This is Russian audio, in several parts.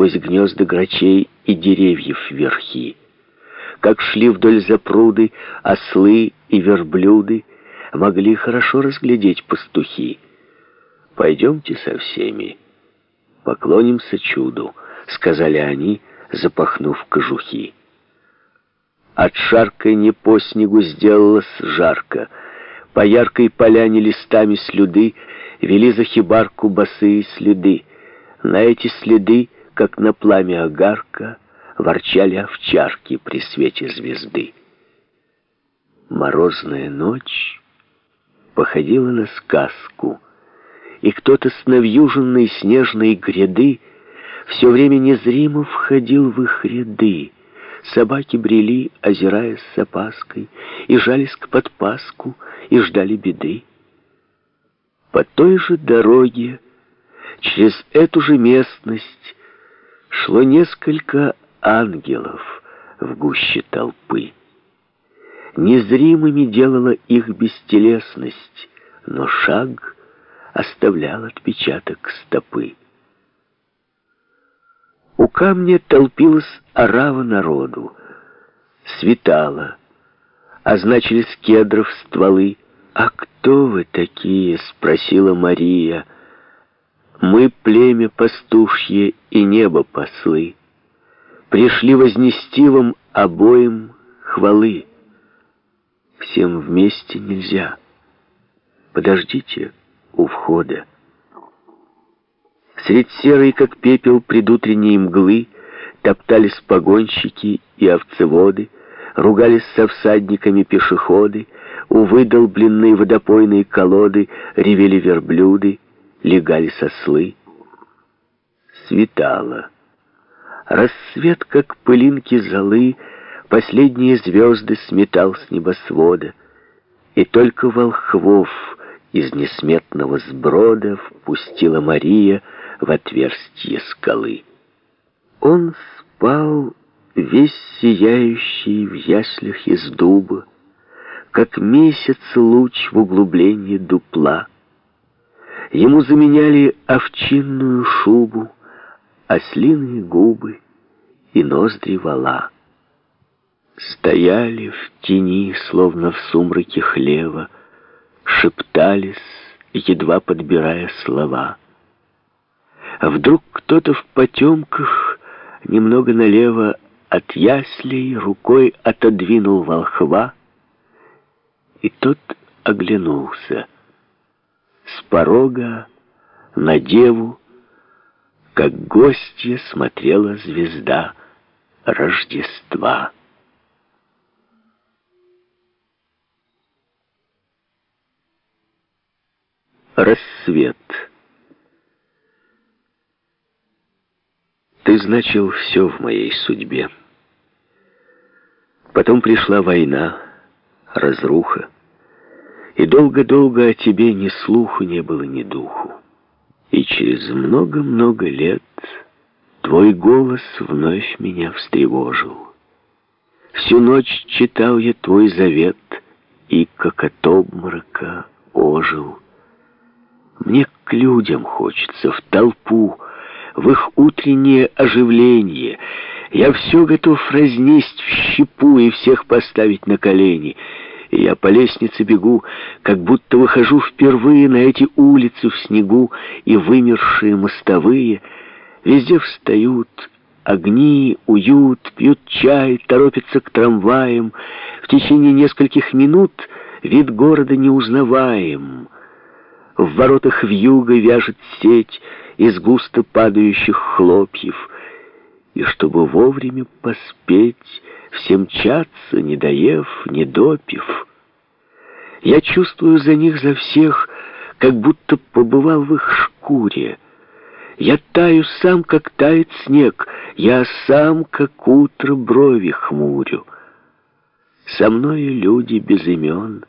сквозь гнезда грачей и деревьев верхи. Как шли вдоль запруды ослы и верблюды, могли хорошо разглядеть пастухи. «Пойдемте со всеми, поклонимся чуду», — сказали они, запахнув кожухи. От шарканья по снегу сделалось жарко. По яркой поляне листами слюды вели за хибарку босые следы. На эти следы, как на пламя огарка, ворчали овчарки при свете звезды. Морозная ночь походила на сказку, и кто-то с навьюженной снежной гряды все время незримо входил в их ряды. Собаки брели, озираясь с опаской, и жались к подпаску, и ждали беды. По той же дороге, через эту же местность, шло несколько ангелов в гуще толпы. Незримыми делала их бестелесность, но шаг оставлял отпечаток стопы. У камня толпилась орава народу. Светало, означились кедров стволы. «А кто вы такие?» — спросила Мария. «Мы племя пастушье и небо послы. Пришли вознести вам обоим хвалы. Всем вместе нельзя. Подождите у входа». Средь серой, как пепел предутренней мглы, топтались погонщики и овцеводы, ругались со всадниками пешеходы, у выдолбленной водопойной колоды ревели верблюды, легали сослы. Светало. Рассвет, как пылинки золы, последние звезды сметал с небосвода, и только волхвов из несметного сброда впустила Мария в отверстие скалы. Он спал весь сияющий в яслях из дуба, как месяц луч в углублении дупла. Ему заменяли овчинную шубу, ослиные губы и ноздри вала. Стояли в тени, словно в сумраке хлева, шептались, едва подбирая слова. А вдруг кто-то в потемках немного налево от яслей рукой отодвинул волхва, и тот оглянулся. С порога на деву, как гостья, смотрела звезда Рождества. Рассвет. Ты значил все в моей судьбе. Потом пришла война, разруха, и долго-долго о тебе ни слуху не было, ни духу. И через много-много лет твой голос вновь меня встревожил. Всю ночь читал я твой завет, и как от обморока ожил. Мне к людям хочется, в толпу, в их утреннее оживление. Я все готов разнесть в щепу и всех поставить на колени. И я по лестнице бегу, как будто выхожу впервые на эти улицы в снегу и вымершие мостовые. Везде встают огни, уют, пьют чай, торопятся к трамваям. В течение нескольких минут вид города неузнаваем. В воротах вьюга вяжет сеть, из густо падающих хлопьев, и чтобы вовремя поспеть, всем мчаться, не доев, не допив. Я чувствую за них за всех, как будто побывал в их шкуре. Я таю сам, как тает снег, я сам, как утро брови хмурю. Со мною люди без имен,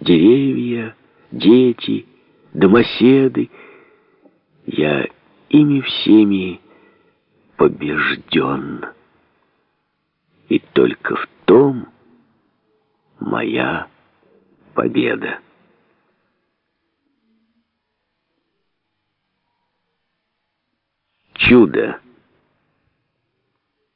деревья, дети, домоседы — я ими всеми побежден. И только в том моя победа. Чудо.